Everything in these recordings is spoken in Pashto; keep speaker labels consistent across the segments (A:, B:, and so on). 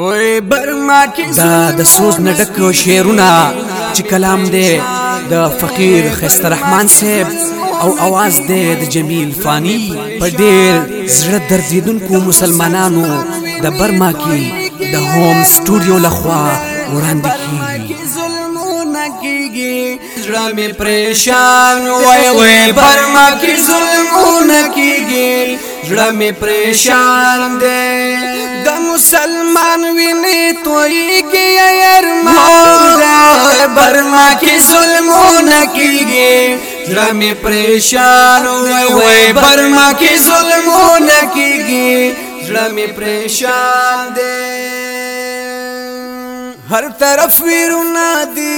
A: اوې برما کې دا د سوز نډکو شعرونه چې کلام دی د فقیر خست رحمان صاحب او आवाज دی د جمیل فانی په ډیر زړه درزیدونکو مسلمانانو د برما کې د هوم سټوډیو لخوا وړاندې کیږي زړه مې پریشان وای وای برما کې ظلمونه کیږي زړه مې پریشان دی सलमान विनी तोई के अरमान बर्मा की सुलमो न की गे रमे परेशान हुए बर्मा की सुलमो न की गे रमे परेशान दे हर तरफ वीरुना दी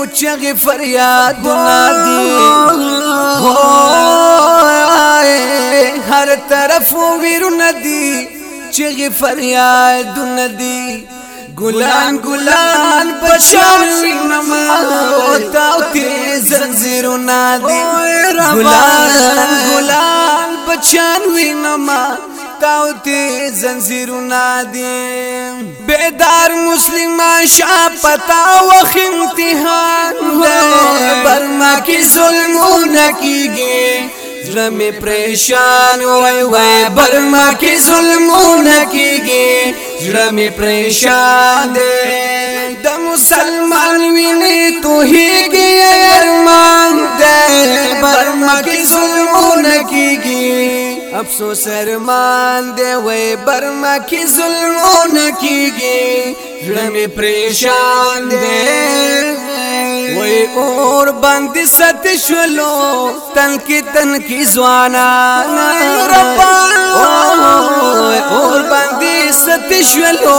A: ऊंचा की फरियाद दी हो आए हर तरफ वीरुना दी چغی فریادون دی ګلان ګلان پشان نما او تاو تی زنجیرو نادي ګلان ګلان پشان وینما تاو تی زنجیرو نادي بیدار مسلمان شاه پتا وخ امتحان برما کی ظلمونه کیږي زړه می پریشان وای برما کې ظلمونه کېږي زړه مې پریشان دی د مسلمان وینې توهېږي ارمان دی برما کې ظلمونه کېږي افسوس ارمان دی وای برما کې ظلمونه کېږي زړه مې پریشان دی وای اور باندې ست شلو تن کی تن کی زوانا رب وای اور باندې ست شلو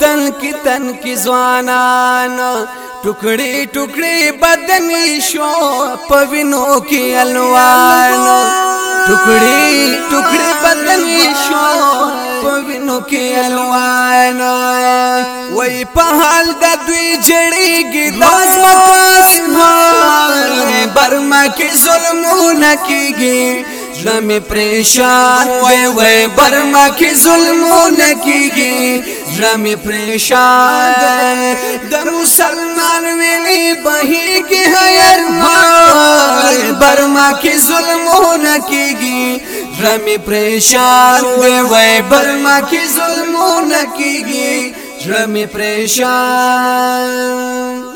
A: تن کی تن کی زوانا ټوکړي ټوکړي بدن شو پوینو کې الوان ټوکړي ټوکړي بدن شو کې الوان وای په حال د دوی جړېږي لاس پاسمان برما کې ظلمونه کېږي زړه مې پریشان وای وای برما کې ظلمونه کېږي زرم پریشان در مسلمان ویلی بہی کی حیر مار برما کی ظلم ہونا کی گی زرم پریشان وی وی برما کی ظلم ہونا کی گی زرم پریشان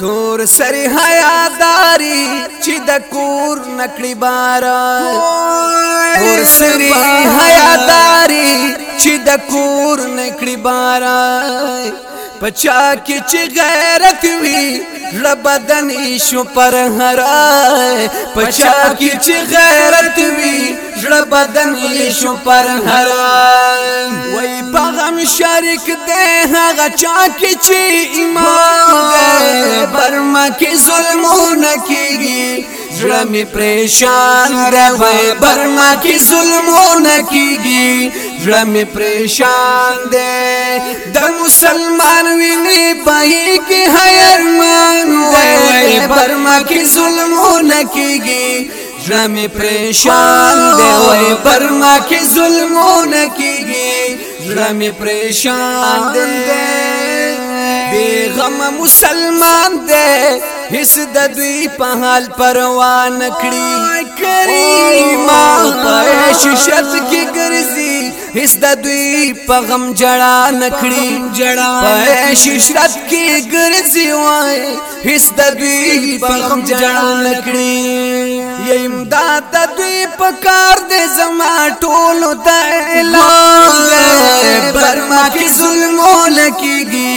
A: تور سر حیاداری چی دکور نکڑی بارا تور سر حیاداری چې د کور نکړي بارای پچا کې چې غیرت وی لبدن شو پر هرای پچا کې چې غیرت وی لبدن شو پر هرای وای پغم شریک ده هغه چا کې چې ایمان ده برما کې ظلمونه کیږي زړه می پریشان ده وای برما کې ظلمونه کیږي زړه مې پریشان دی د مسلمان ویني پي کې هيرمان وای برما کې ظلم نه کیږي زړه مې پریشان دی وای برما کې ظلم نه کیږي زړه مې پریشان دی بیغم مسلمان دے حس د دوی په حال پروان کړی کریما په ششت کې ګرځي حس د دوی په غم جړا نکړي جړا په ششت کې ګرځي وای حس د دوی په غم جړا نکړي یم دا د دوی په کار دې زما ټولو ته اعلان برما کې ظلم ولکېږي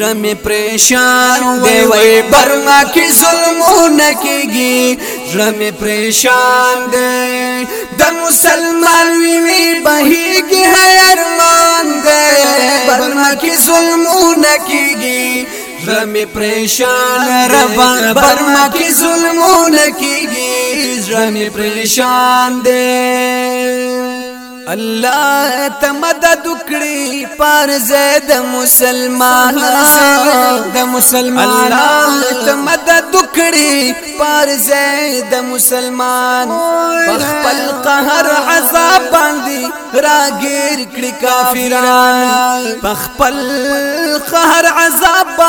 A: زړه می پریشان دی وای برما کې ظلمونه کېږي زړه می پریشان دی د مسلمان وی وی بهيږي هرمان دی برما کې ظلمونه کېږي زړه می پریشان ربا برما کې ظلمونه کېږي زړه می پریشان دی الله تمد آزاد کړی پار زید مسلمان مسلمان الله تمد دکڑی پر زید مسلمان خپل قهر عذاب را گیر کڑی کافران خپل قهر عذاب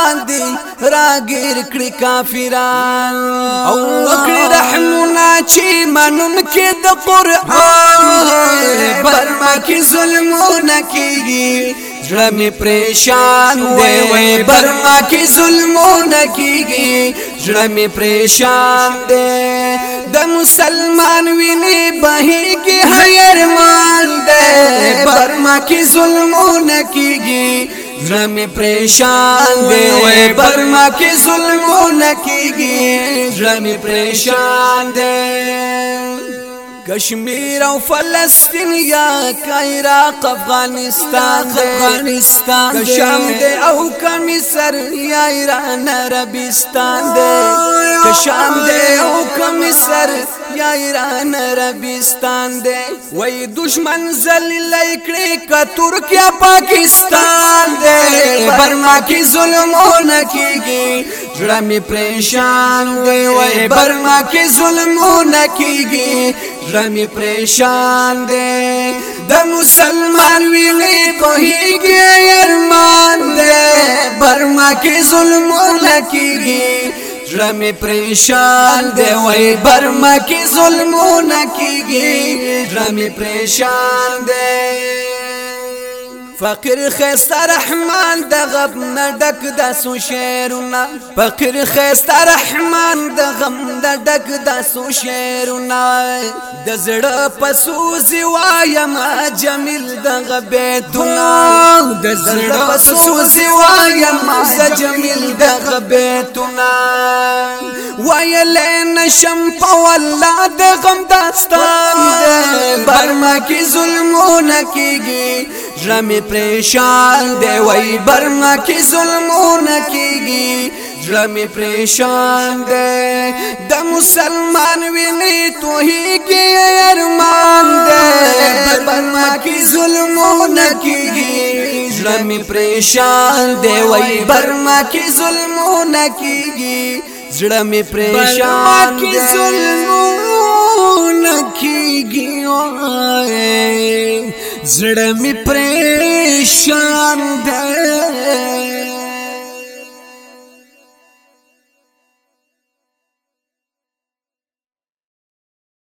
A: را گیر کڑی کافران او وکړي رحمنا چې منون کې د قران برما کې ظلمونه کېږي زړه می پریشان دی وای برما کې ظلمونه کیږي زړه می پریشان دی د مسلمان ویني بهي کې هیر مان دی برما کې ظلمونه کیږي زړه می پریشان دی وای برما کې ظلمونه کیږي زړه می پریشان دی کشمیر او فلسطین یا کایراق افغانستان افغانستان د شام دی او کمسر یا ایران عربستان دی د شام دی او کمسر یا ایران عربستان دی وای دشمن ذلیل کړي ک ترکیه پاکستان دی برما کې ظلم نه کیږي جړه می پریشان وای وای برما کې ظلم نه کیږي رمی پریشان دے دا مسلمان ویلی پہی گے ارمان دے برما کی ظلم لکی گی رمی پریشان دے وی برما کی ظلم لکی گی رمی پریشان دے فقیر خیستا رحمان د غم نه ډک د سو شعرونه فقیر خیستا رحمان د غم نه ډک د سو شعرونه د زړه پسوزي وایم جمیل د غبیتونه د زړه پسوزي وایم جمیل د غبیتونه ویل نشم په والله د غم داستان برما کې ظلمونه کیږي زړه می پریشان دی وای برما کې ظلمونه کیږي زړه می پریشان دی د مسلمان ویني توهی کې ارمان دی برما کې ظلمونه کیږي زړه می پریشان دی وای برما کې ظلمونه کیږي زړه می پریشان دی ظلمونه کیږي زړه می پریشان ده